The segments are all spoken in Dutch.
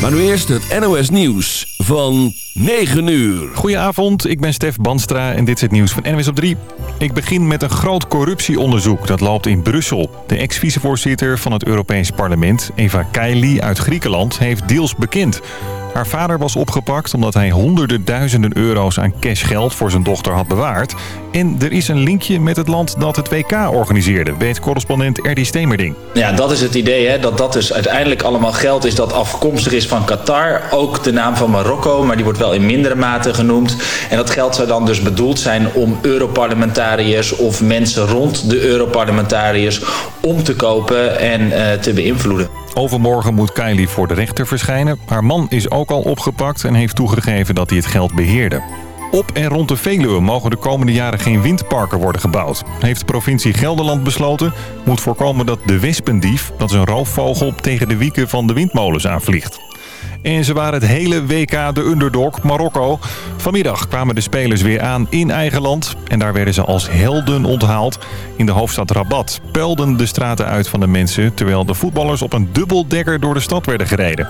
Maar nu eerst het NOS Nieuws van 9 uur. Goedenavond, ik ben Stef Banstra en dit is het nieuws van NWS op 3. Ik begin met een groot corruptieonderzoek dat loopt in Brussel. De ex-vicevoorzitter van het Europees Parlement, Eva Kaili uit Griekenland, heeft deals bekend. Haar vader was opgepakt omdat hij honderden duizenden euro's aan cashgeld voor zijn dochter had bewaard. En er is een linkje met het land dat het WK organiseerde, weet correspondent Erdi Stemerding. Ja, dat is het idee, hè? dat dat dus uiteindelijk allemaal geld is dat afkomstig is van Qatar. Ook de naam van Marokko, maar die wordt wel in mindere mate genoemd. En dat geld zou dan dus bedoeld zijn om Europarlementariërs of mensen rond de Europarlementariërs om te kopen en uh, te beïnvloeden. Overmorgen moet Kylie voor de rechter verschijnen. Haar man is ook al opgepakt en heeft toegegeven dat hij het geld beheerde. Op en rond de Veluwe mogen de komende jaren geen windparken worden gebouwd. Heeft de provincie Gelderland besloten. Moet voorkomen dat de wespendief, dat is een roofvogel, tegen de wieken van de windmolens aanvliegt. En ze waren het hele WK de underdog Marokko. Vanmiddag kwamen de spelers weer aan in eigen land. En daar werden ze als helden onthaald. In de hoofdstad Rabat pelden de straten uit van de mensen... terwijl de voetballers op een dubbeldekker door de stad werden gereden.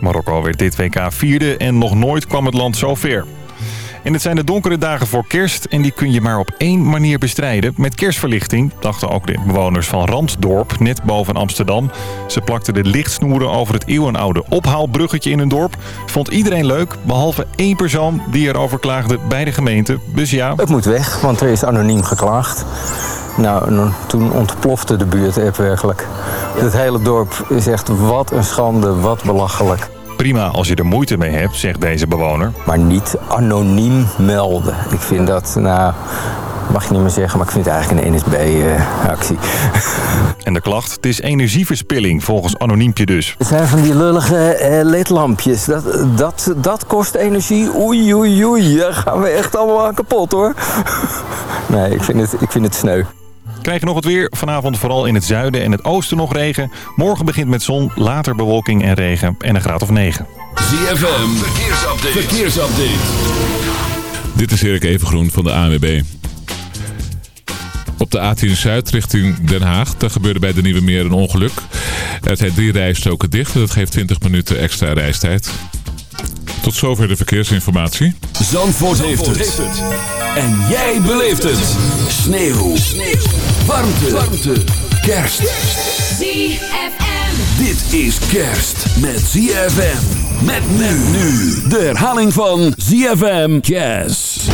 Marokko werd dit WK vierde en nog nooit kwam het land zo ver. En het zijn de donkere dagen voor kerst en die kun je maar op één manier bestrijden. Met kerstverlichting, dachten ook de bewoners van Randdorp, net boven Amsterdam. Ze plakten de lichtsnoeren over het eeuwenoude ophaalbruggetje in hun dorp. Vond iedereen leuk, behalve één persoon die erover klaagde bij de gemeente. Dus ja... Het moet weg, want er is anoniem geklaagd. Nou, toen ontplofte de buurt even werkelijk. Het hele dorp is echt wat een schande, wat belachelijk. Prima als je er moeite mee hebt, zegt deze bewoner. Maar niet anoniem melden. Ik vind dat, nou, mag je niet meer zeggen, maar ik vind het eigenlijk een NSB-actie. en de klacht? Het is energieverspilling, volgens Anoniempje dus. Het zijn van die lullige uh, ledlampjes. Dat, dat, dat kost energie. Oei, oei, oei. Daar gaan we echt allemaal kapot, hoor. nee, ik vind het, ik vind het sneu. Krijgen nog het weer. Vanavond vooral in het zuiden en het oosten nog regen. Morgen begint met zon, later bewolking en regen en een graad of 9. ZFM, verkeersupdate. verkeersupdate. Dit is Erik Evengroen van de ANWB. Op de A10 Zuid richting Den Haag. Daar gebeurde bij de Nieuwe Meer een ongeluk. Er zijn drie rijstroken dicht. Dat geeft 20 minuten extra reistijd. Tot zover de verkeersinformatie. Zandvoort, heeft, het. En jij beleeft het. Sneeuw. Sneeuw. Warmte. Warmte. Kerst. ZFM. Dit is kerst met ZFM. Met men nu. De herhaling van ZFM Jazz.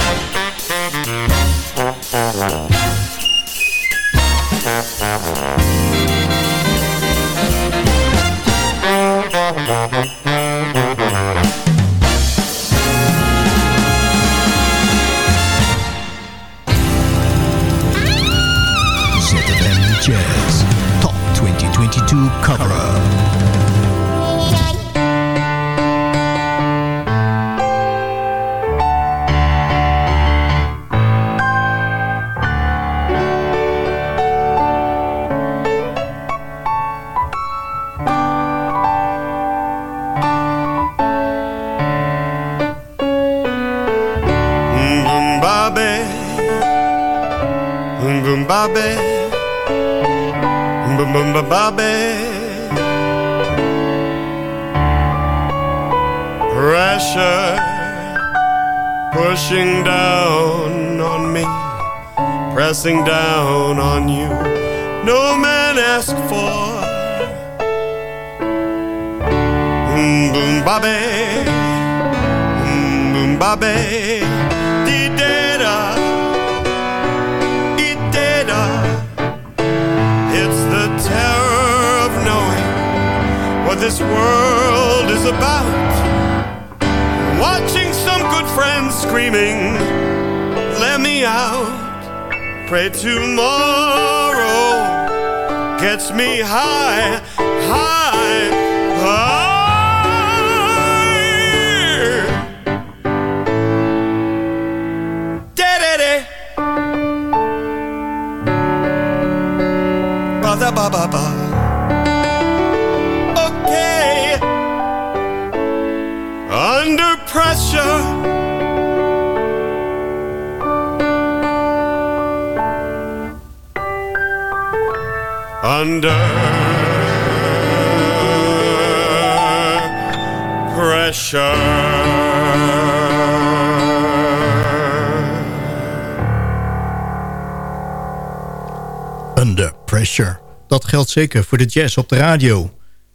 Jazz 2022 Cover. Bobby, Bobby. Pressure pushing down on me, pressing down on you. No man asked for. Boom, Bobby, boom, Bobby. This world is about. Watching some good friends screaming, let me out. Pray tomorrow gets me high, high, high. Ba da ba ba ba. Pressure under pressure. Under Pressure. Dat geldt zeker voor de jazz op de radio.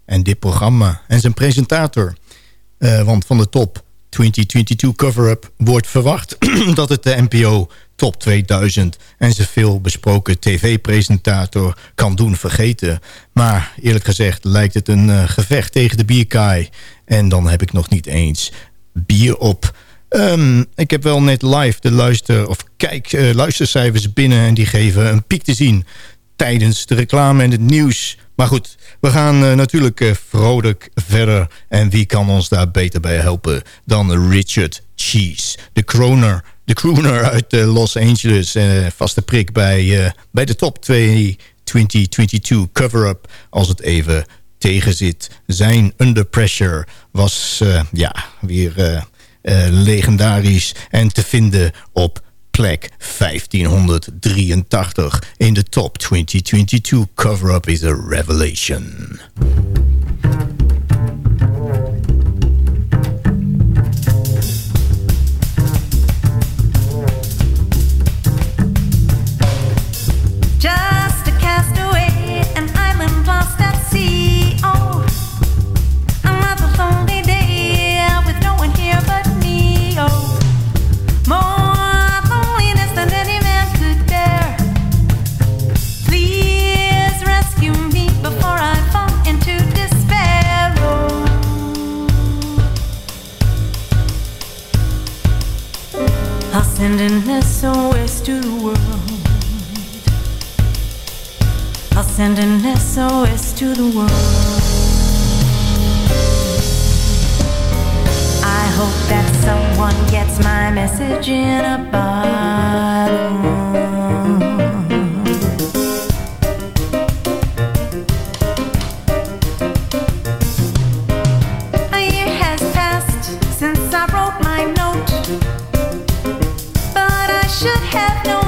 En dit programma en zijn presentator. Eh, want van de top 2022 cover-up wordt verwacht... dat het de NPO Top 2000 en zijn veel besproken tv-presentator kan doen vergeten. Maar eerlijk gezegd lijkt het een eh, gevecht tegen de bierkaai. En dan heb ik nog niet eens bier op... Ehm, ik heb wel net live de luister, of kijk, eh, luistercijfers binnen... en die geven een piek te zien tijdens de reclame en het nieuws. Maar goed, we gaan eh, natuurlijk uh, vrolijk verder. En wie kan ons daar beter bij helpen dan Richard Cheese, de kroner, de crooner uit uh, Los Angeles. vaste prik bij, bij de top 2 2022 cover-up als het even tegenzit. Zijn Under Pressure was ja, weer legendarisch en te vinden op plek 1583 in de top 2022 cover-up is a revelation. I'll send an SOS to the world. I'll send an SOS to the world. I hope that someone gets my message in a bottle. have no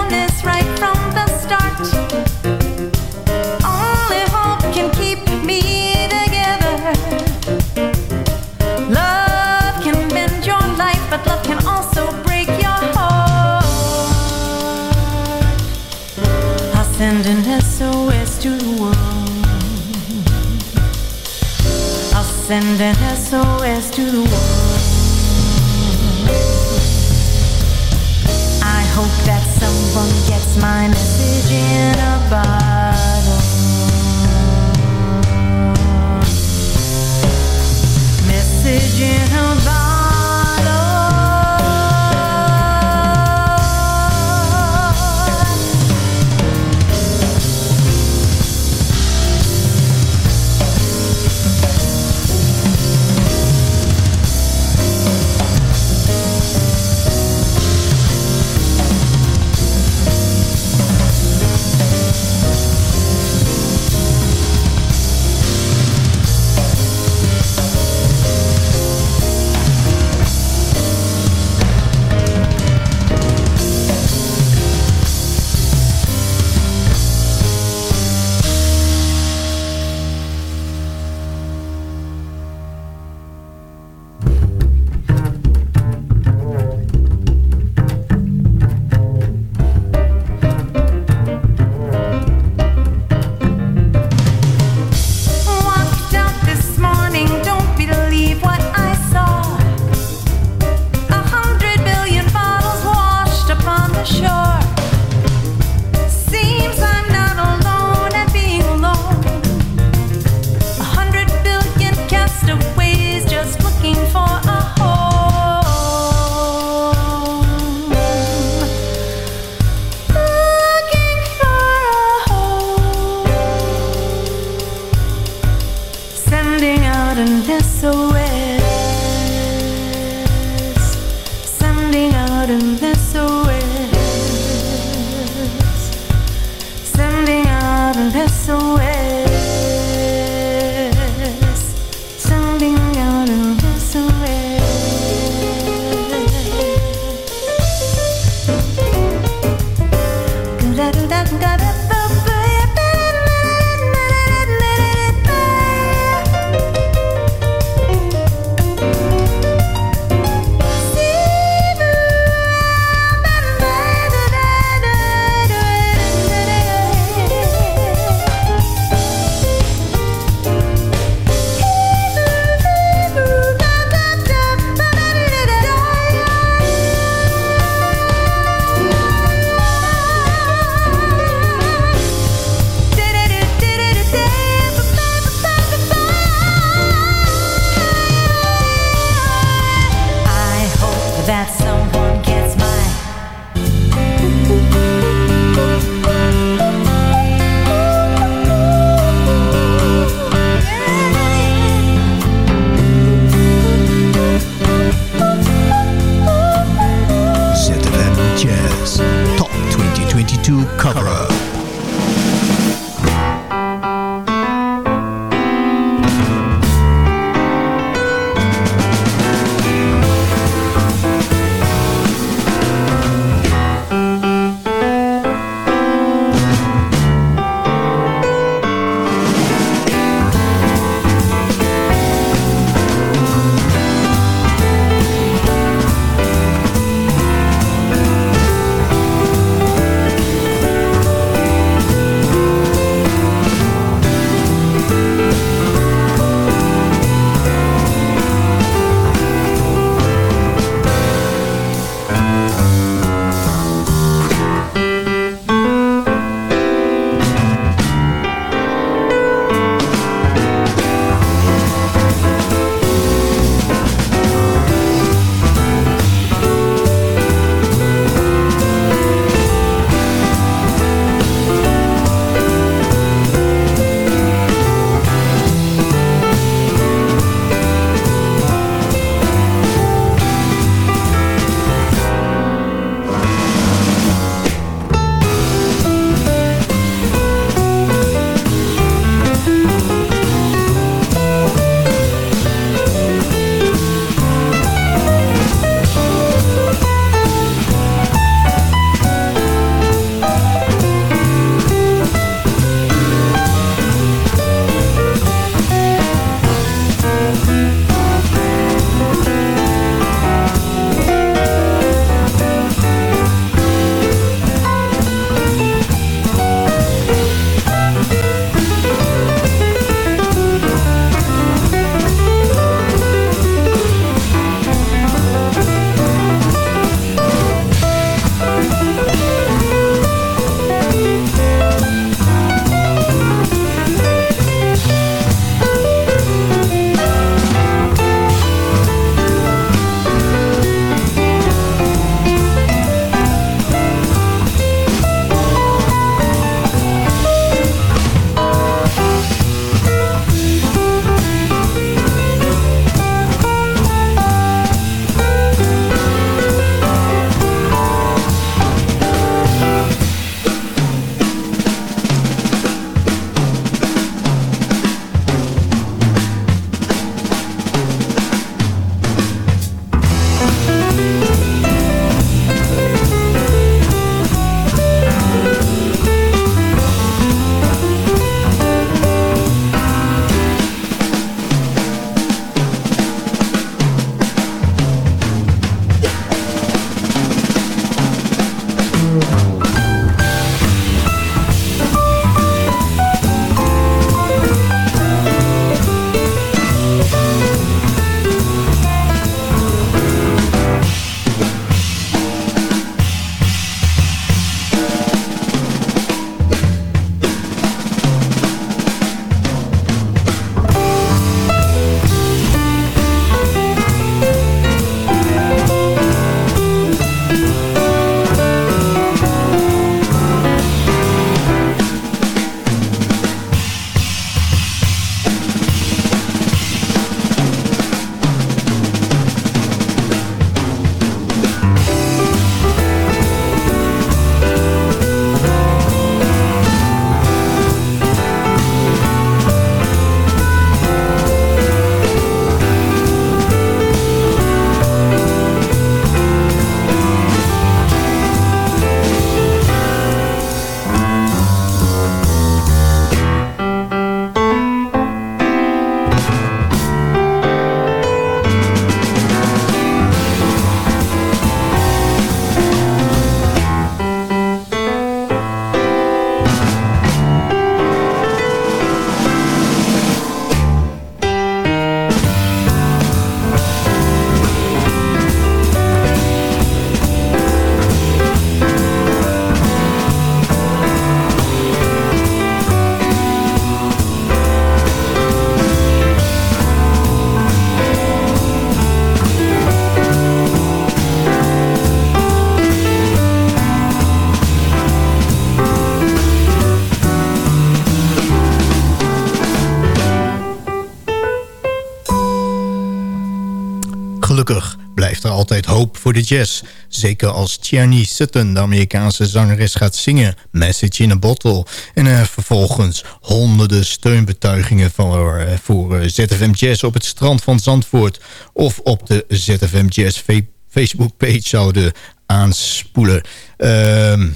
voor de jazz. Zeker als Tierney Sutton, de Amerikaanse zangeres, gaat zingen... Message in a Bottle. En er vervolgens honderden steunbetuigingen voor, eh, voor eh, ZFM Jazz... op het strand van Zandvoort of op de ZFM Jazz Facebook-page zouden aanspoelen. Ehm,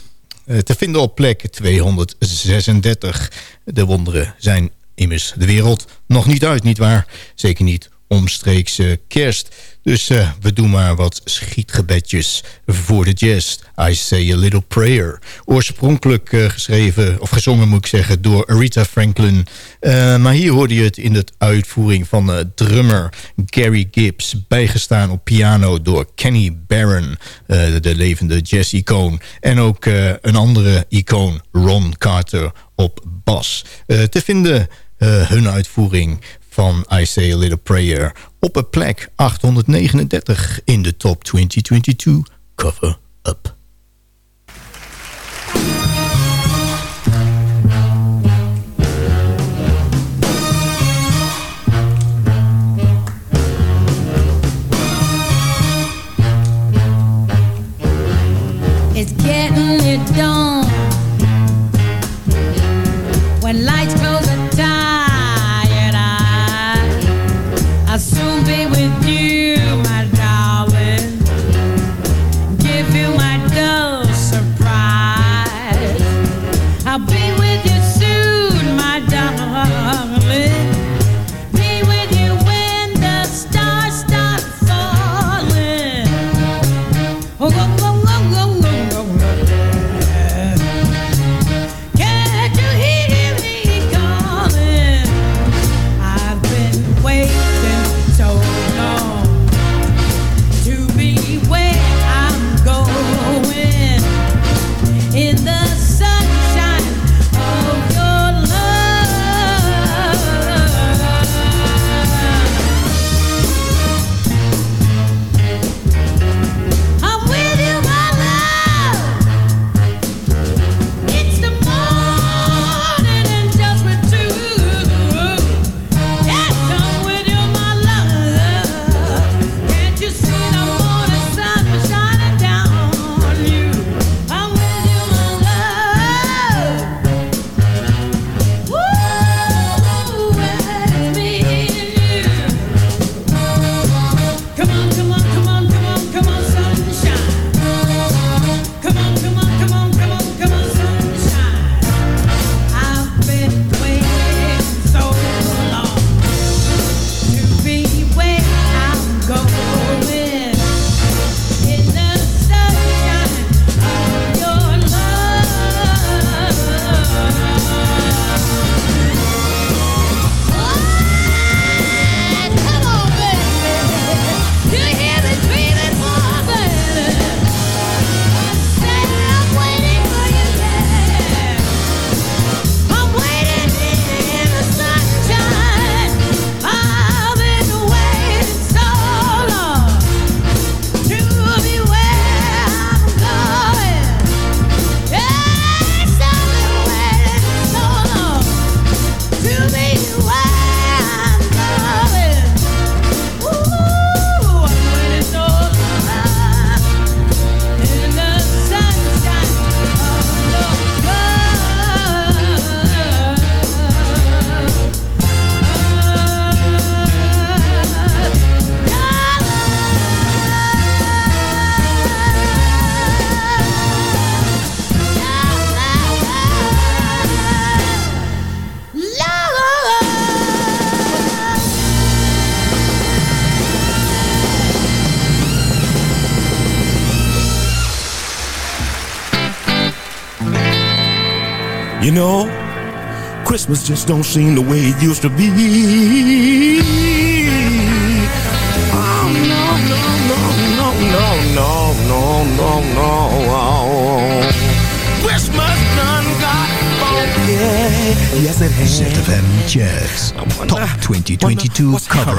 eh, te vinden op plek 236. De wonderen zijn immers de wereld nog niet uit, nietwaar? Zeker niet omstreeks eh, kerst. Dus eh, we doen maar wat schietgebedjes voor de jazz. I Say a Little Prayer. Oorspronkelijk eh, geschreven, of gezongen moet ik zeggen, door Aretha Franklin. maar hier hoorde je het in de uitvoering van drummer Gary Gibbs. Bijgestaan op piano door Kenny Barron, de levende jazz-icoon. En ook een andere icoon, Ron Carter, op bas. te vinden hun uitvoering van I Say a Little Prayer op een plek 839 in de top 2022 cover You know, Christmas just don't seem the way it used to be. Oh, no, no, no, no, no, no, no, no, no. Christmas done got funky. Yes, it has. ZFM Jazz Top 2022 What's cover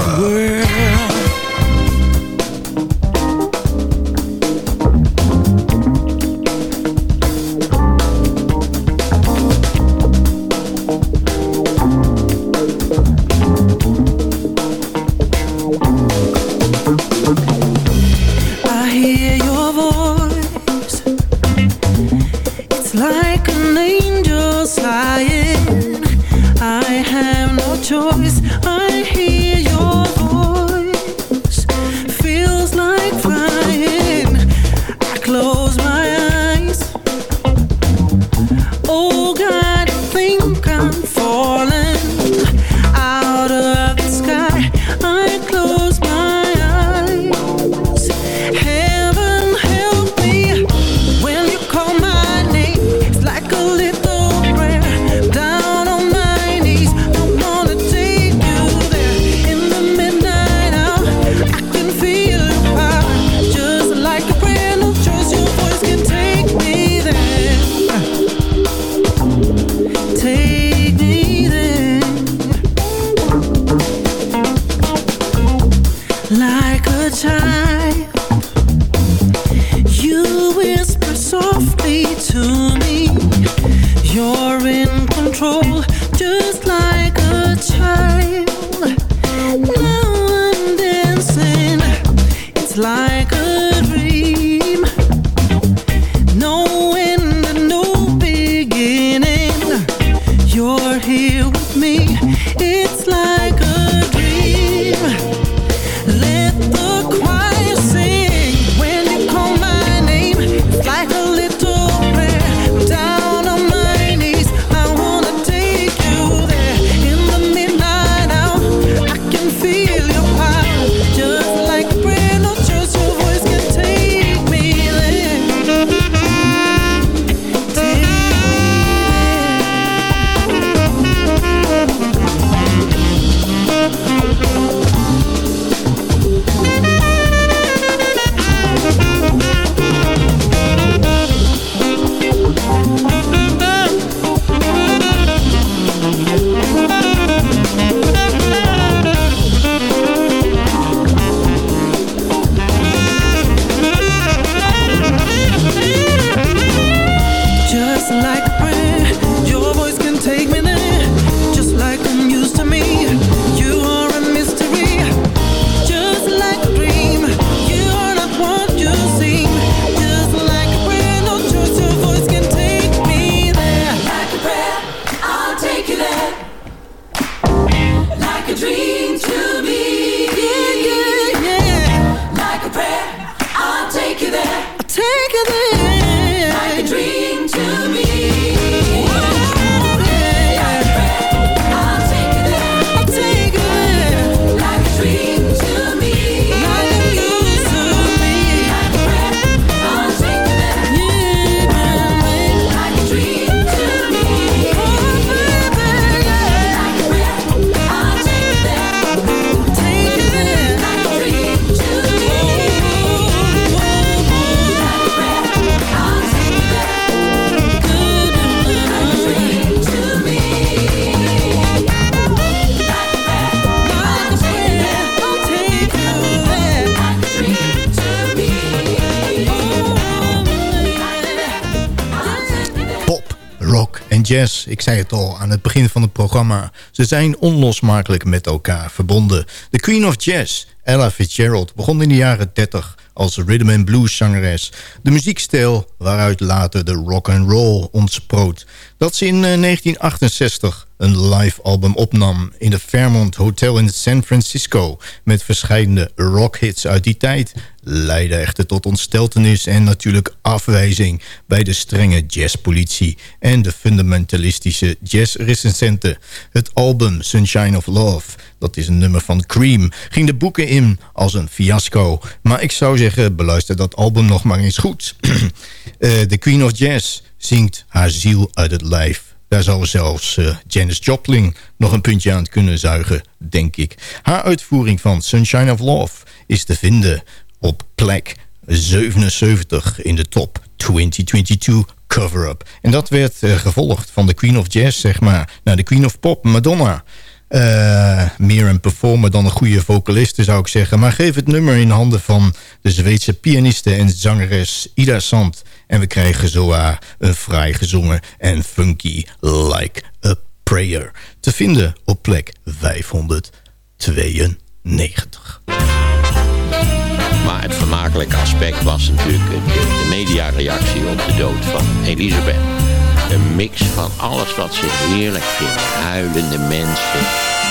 jazz. Ik zei het al aan het begin van het programma. Ze zijn onlosmakelijk met elkaar verbonden. De Queen of Jazz, Ella Fitzgerald, begon in de jaren 30 als rhythm and blues zangeres. De muziekstijl waaruit later de rock and roll ontsproot. Dat ze in eh, 1968 een live album opnam in de Fairmont Hotel in San Francisco... met verschillende rockhits uit die tijd... leidde echter tot ontsteltenis en natuurlijk afwijzing... bij de strenge jazzpolitie en de fundamentalistische jazzrecensenten. Het album Sunshine of Love, dat is een nummer van Cream... ging de boeken in als een fiasco. Maar ik zou zeggen, beluister dat album nog maar eens goed. Eh, de Queen of Jazz zingt haar ziel uit het lijf... Daar zou zelfs eh, Janis Joplin nog een puntje aan kunnen zuigen, denk ik. Haar uitvoering van Sunshine of Love is te vinden op plek 77 in de top 2022 cover-up. En dat werd eh, gevolgd van de Queen of Jazz, zeg maar, naar de Queen of Pop, Madonna. Eh, meer een performer dan een goede vocaliste zou ik zeggen. Maar geef het nummer in handen van de Zweedse pianiste en zangeres Ida Sand. En we krijgen zowaar een fraai gezongen en funky Like a Prayer. Te vinden op plek 592. Maar het vermakelijke aspect was natuurlijk de mediareactie op de dood van Elisabeth. Een mix van alles wat ze heerlijk vinden. Huilende mensen,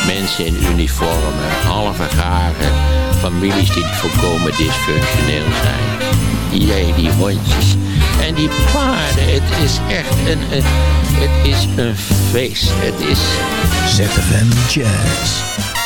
mensen in uniformen, halve garen, families die volkomen dysfunctioneel zijn. Jee, die hondjes. En die paarden, het is echt een, een, het is een feest. Het is... ZFM Jazz.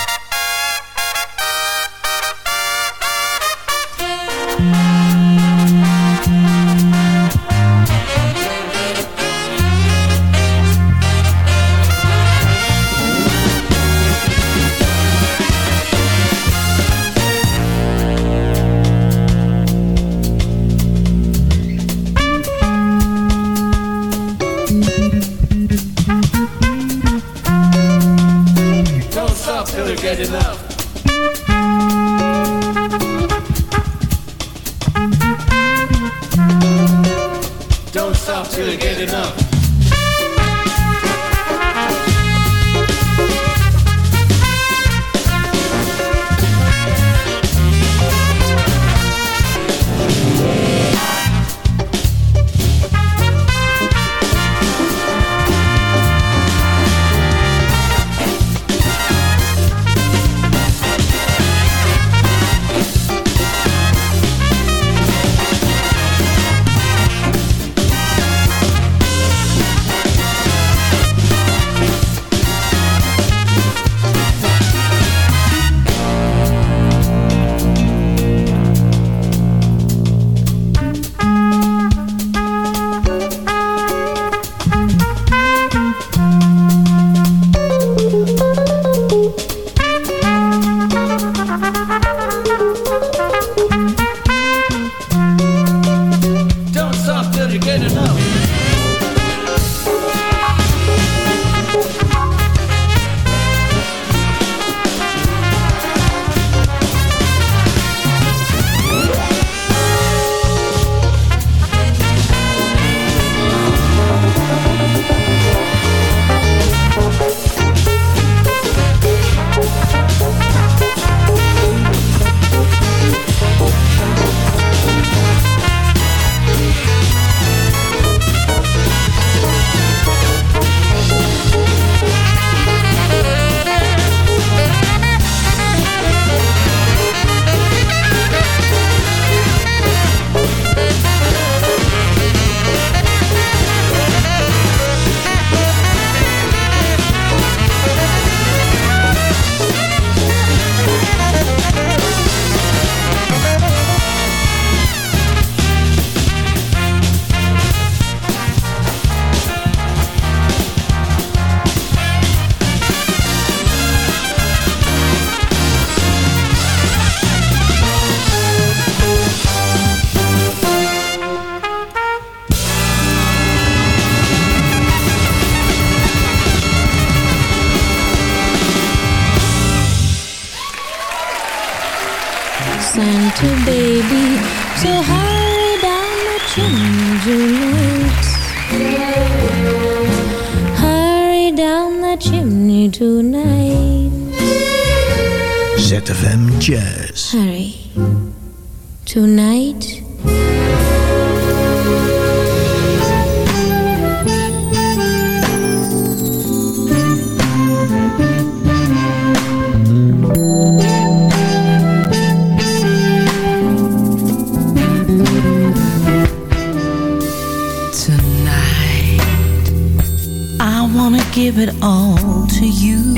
Give it all to you.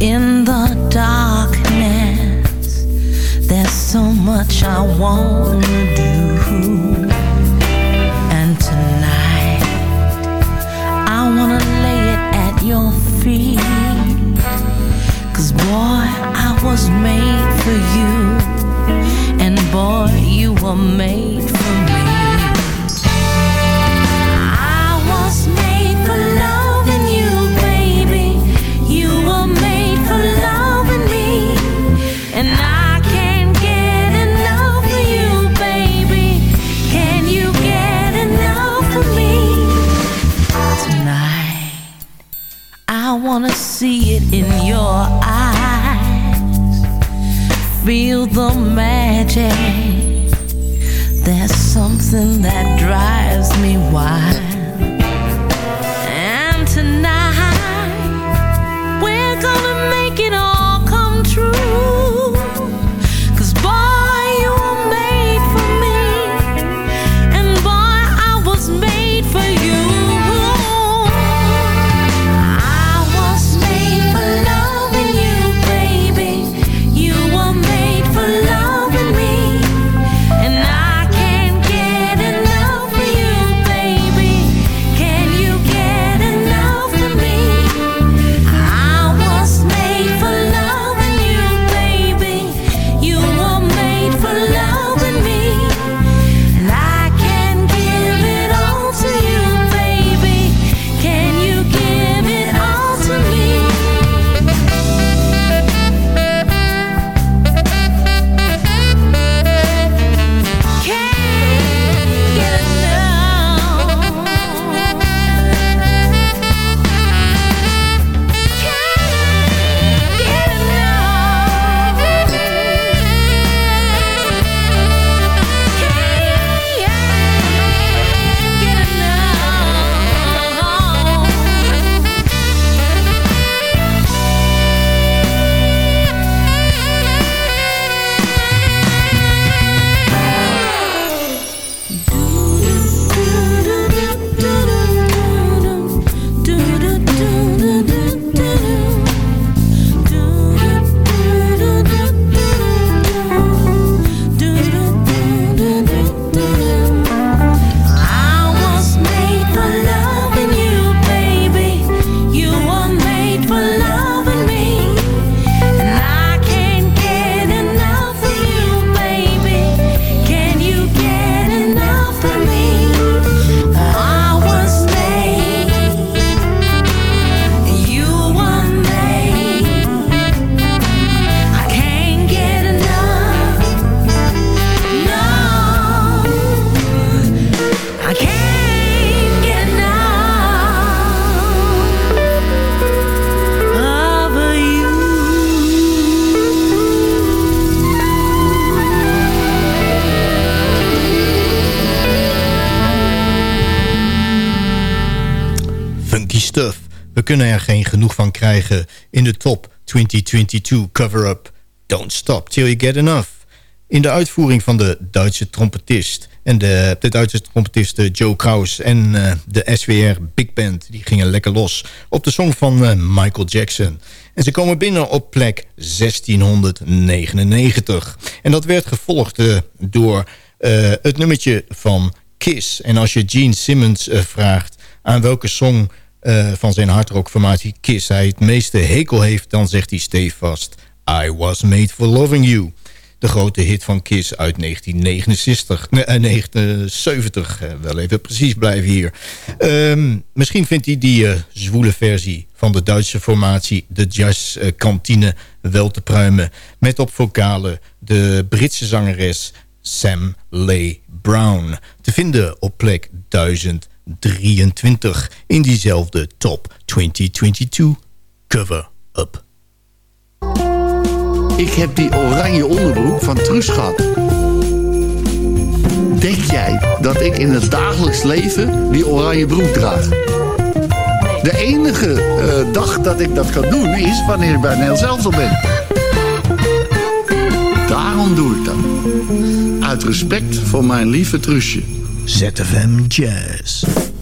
In the darkness, there's so much I wanna do. And tonight, I wanna lay it at your feet. Cause boy, I was made for you. And boy, you were made for wanna see it in your eyes. Feel the magic. There's something that drives me wild. Kunnen er geen genoeg van krijgen in de top 2022 cover-up Don't Stop Till You Get Enough. In de uitvoering van de Duitse trompetist en de, de Duitse trompetist Joe Kraus en eh, de SWR Big Band... die gingen lekker los op de song van eh, Michael Jackson. En ze komen binnen op plek 1699. En dat werd gevolgd eh, door het nummertje van Kiss. En als je Gene Simmons vraagt aan welke song eh, van zijn hardrockformatie Kiss hij het meeste hekel heeft... dan zegt hij stevast... I was made for loving you. De grote hit van Kiss uit 1969. Nee, eh, 1970, eh, wel even precies blijven hier. Ehm, misschien vindt hij die eh, zwoele versie van de Duitse formatie... de jazzkantine wel te pruimen. Met op vocalen de Britse zangeres Sam Leigh Brown. Te vinden op plek 1023 in diezelfde Top 2022 cover-up. Ik heb die oranje onderbroek van Truus gehad. Denk jij dat ik in het dagelijks leven die oranje broek draag? De enige eh, dag dat ik dat kan doen is wanneer ik bij Nederland zelf ben. Daarom doe ik dat. Uit respect voor mijn lieve Truusje. ZFM Jazz.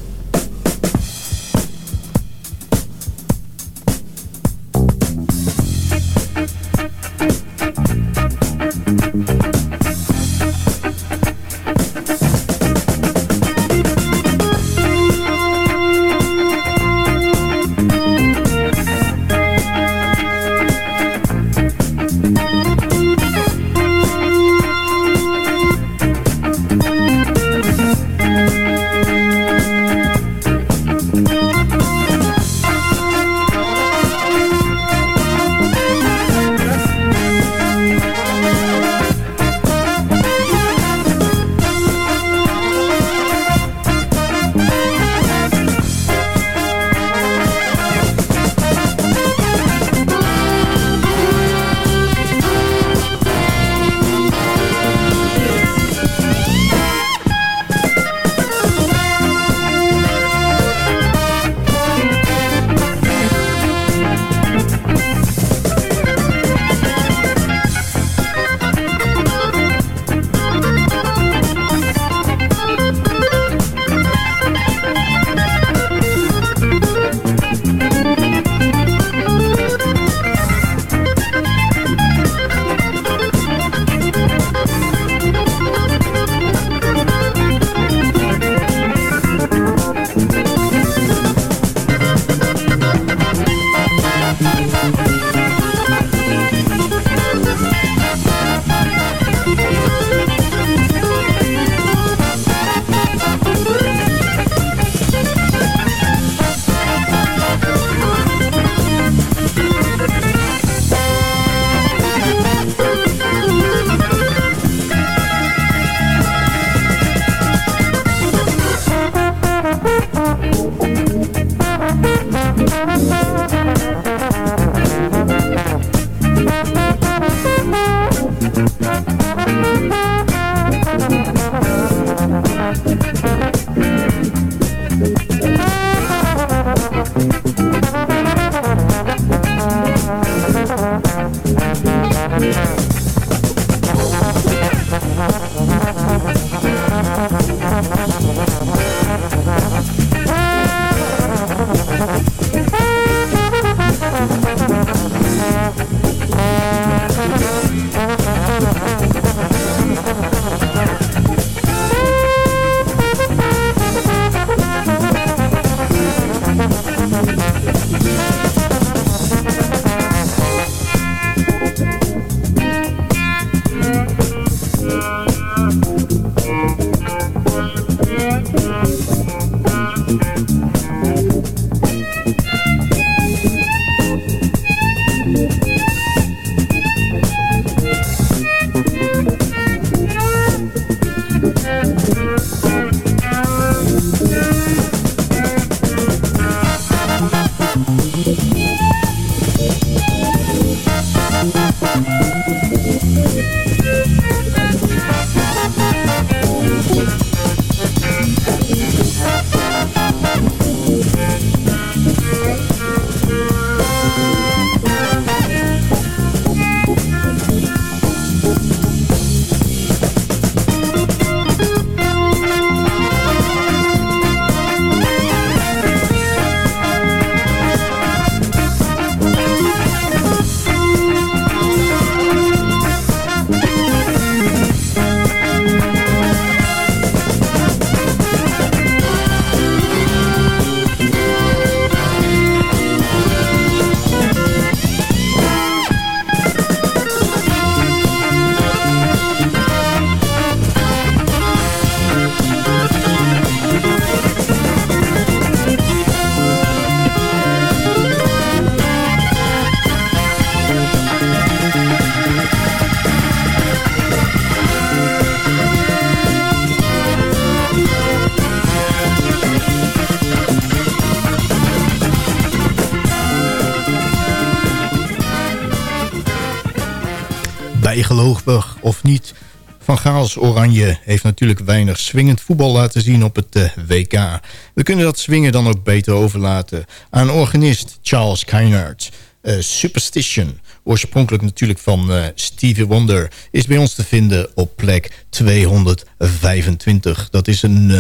Bijgelovig of niet... Van Gaals Oranje heeft natuurlijk weinig swingend voetbal laten zien op het eh, WK. We kunnen dat swingen dan ook beter overlaten aan organist Charles Keinert. Eh, Superstition, oorspronkelijk natuurlijk van eh, Stevie Wonder... is bij ons te vinden op plek 225. Dat is een,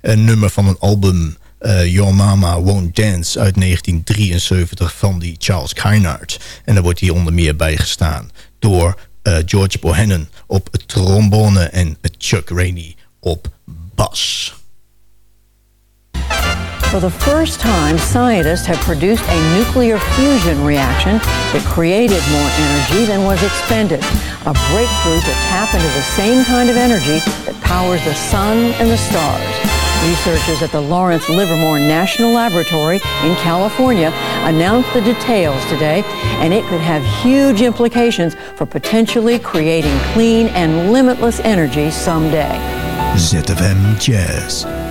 een nummer van een album... Your Mama Won't Dance uit 1973 van die Charles Keinert. En daar wordt hij onder meer bijgestaan door Eh, George Bohannon op trombone en Chuck Rainey op bas. For the first time, scientists have produced a nuclear fusion reaction that created more energy than was expended. A breakthrough to tap into the same kind of energy that powers the sun and the stars. Researchers at the Lawrence Livermore National Laboratory in California announced the details today, and it could have huge implications for potentially creating clean and limitless energy someday. ZFM Jazz.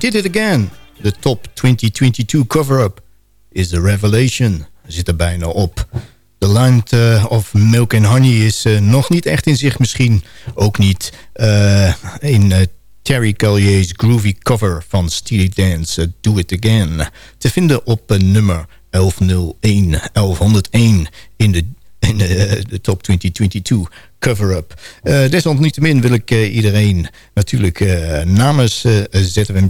Did It Again. De top 2022 cover-up is The Revelation. Zit er bijna op. The eh, of Milk and Honey is eh, nog niet echt in zich misschien. Ook niet eh, in eh, Terry Collier's groovy cover van Steely Dance, Do It Again. Te vinden op nummer 1101, 1101 in de, in de, top 2022 cover-up. Eh, desalniettemin wil ik eh, iedereen natuurlijk eh, namens ZFM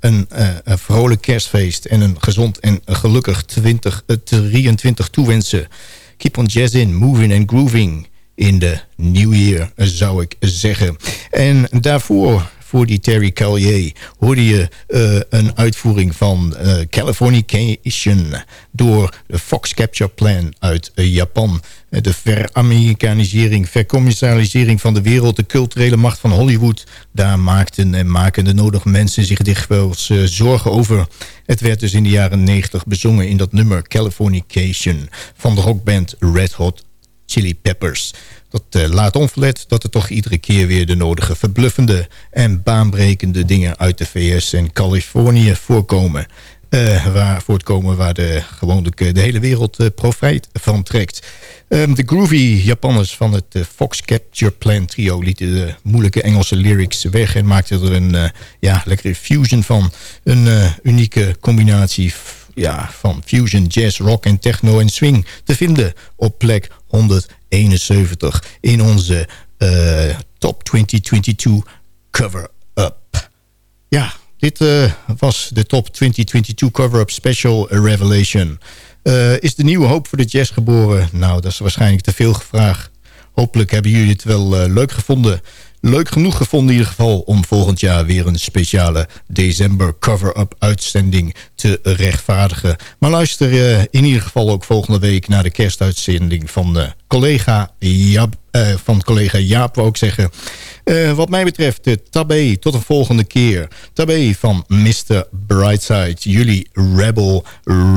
een, vrolijk kerstfeest en een gezond en gelukkig 2023 toewensen. Keep on jazzing, moving and grooving in de New Year, zou ik zeggen. En daarvoor, voor die Terry Callier, hoorde je eh, een uitvoering van eh, Californication door de Fox Capture Plan uit eh, Japan. De veramerikanisering, vercommercialisering van de wereld, de culturele macht van Hollywood. Daar maakten en maken de nodige mensen zich eh, zorgen over. Het werd dus in de jaren 90 bezongen in dat nummer Californication van de rockband Red Hot Chili Peppers. Dat eh, laat onverlet dat er toch iedere keer weer de nodige verbluffende en baanbrekende dingen uit de VS en Californië voorkomen. eh, waar voortkomen waar de, gewoonlijk eh, de hele wereld eh, profijt van trekt. Ehm, de groovy Japanners van het Fox Capture Plan trio lieten de moeilijke Engelse lyrics weg en maakten er een ja, lekkere fusion van. Een unieke combinatie ja, van fusion, jazz, rock en techno en swing te vinden op plek 171 in onze eh, Top 2022 cover-up. Ja, dit eh, was de Top 2022 cover-up special Revelation. Eh, is de nieuwe hoop voor de jazz geboren? Nou, dat is waarschijnlijk te veel gevraagd. Hopelijk hebben jullie het wel leuk gevonden. Leuk genoeg gevonden in ieder geval om volgend jaar weer een speciale december cover-up uitzending te rechtvaardigen. Maar luister eh, in ieder geval ook volgende week naar de kerstuitzending van eh, collega Jaap, eh, van collega Jaap, wou ik zeggen. Wat mij betreft, uh, Tabé, tot een volgende keer. Tabé van Mr. Brightside, jullie Rebel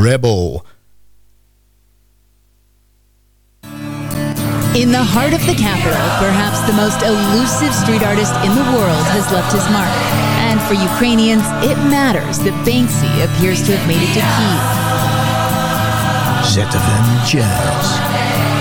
Rebel. In the heart of the capital, perhaps the most elusive street artist in the world has left his mark. And for Ukrainians, it matters that Banksy appears to have made it to Kiev. ZFM Jazz.